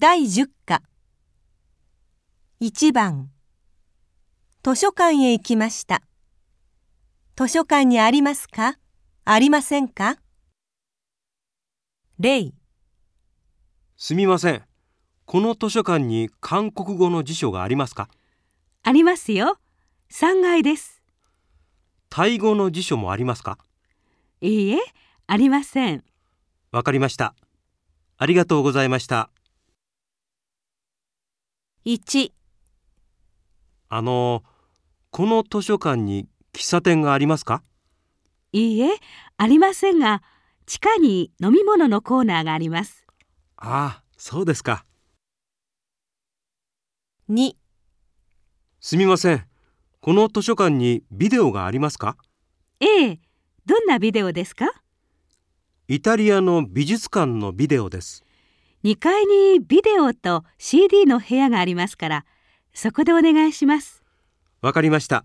第10課1番図書館へ行きました。図書館にありますか？ありませんか？例すみません。この図書館に韓国語の辞書がありますか？ありますよ。3階です。タイ語の辞書もありますか？いいえ、ありません。わかりました。ありがとうございました。1あの、この図書館に喫茶店がありますか？いいえ、ありませんが、地下に飲み物のコーナーがあります。ああ、そうですか。2すみません。この図書館にビデオがありますか？ええ、どんなビデオですか？イタリアの美術館のビデオです。?2 階にビデオと CD の部屋がありますから、そこでお願いします。わかりました。